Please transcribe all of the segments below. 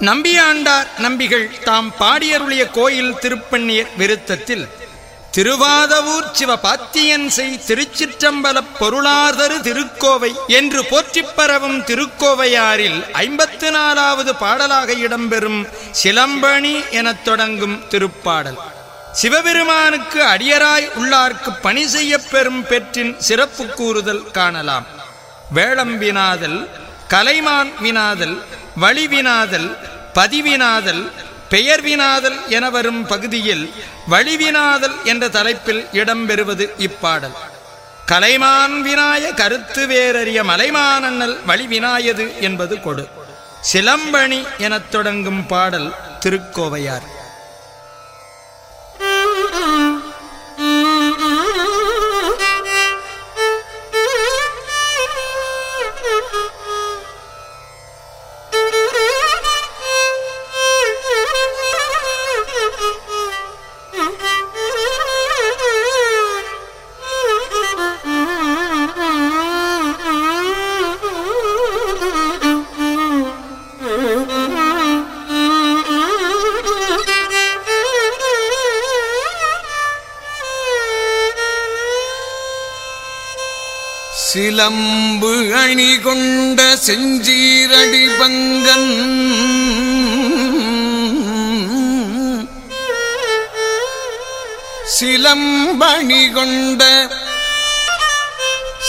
நம்பியாண்டார் நம்பிகள் தாம் பாடியருளிய கோயில் திருப்பண்ணியர் விருத்தத்தில் திருவாதவூர் சிவபாத்தியன் செய் திருச்சிற்றம்பலப் பொருளாதரு திருக்கோவை என்று போற்றிப் பரவும் திருக்கோவையாரில் ஐம்பத்து நாலாவது பாடலாக இடம்பெறும் சிலம்பணி எனத் தொடங்கும் திருப்பாடல். சிவபெருமானுக்கு அடியராய் உள்ளார்க்கு பணி செய்ய பெறும் பெற்றின் சிறப்பு கூறுதல் காணலாம். வேளம் வினாதல் கலைமான் வினாதல் வழிவினாதல் பதிவினாதல் பெயர்வினாதல் என வரும் பகுதியில் வழிவினாதல் என்ற தலைப்பில் இடம்பெறுவது இப்பாடல். கலைமான் வினாய கருத்து வேறறிய மலைமானண்ணல் வழிவினாயது என்பது கொடு. சிலம்பணி எனத் தொடங்கும் பாடல் திருக்கோவையார். சிலம்பு அணி கொண்ட செஞ்சீரடி பங்கன். சிலம்பணி கொண்ட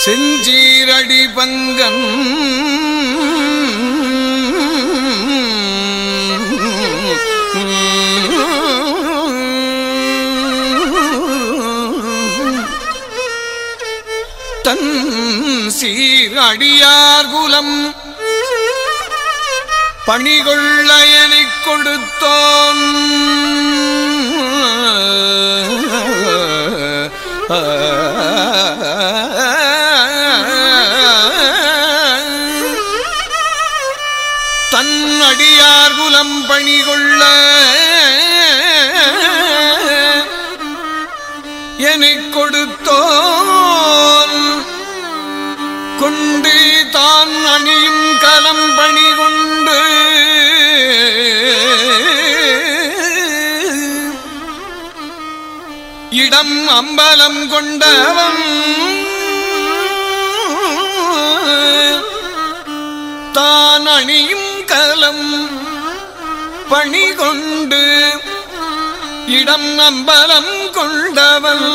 செஞ்சீரடி பங்கன். சீர் அடியார் குலம் பணிகொள்ளயனை கொடுத்தோன். தன் அடியார் குலம் பணிகொள்ள தான் அணியும் கலம் பணி கொண்டு இடம் அம்பலம் கொண்டவன் தான் அணியும் கலம் பணி கொண்டு இடம் அம்பலம் கொண்டவன்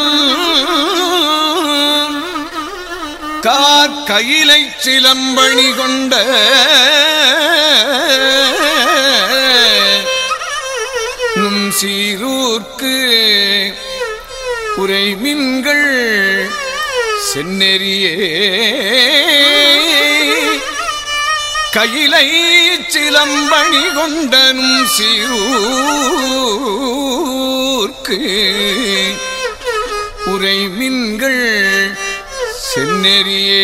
காக்கையிலை சிலம்பணி கொண்ட நும் சீரூர்க்கு உரைமின்கள் செந்நெறியே. கையிலை சிலம்பணி கொண்டனும் சீரூர்க்கு உரைமின்கள் செந்நெறியே.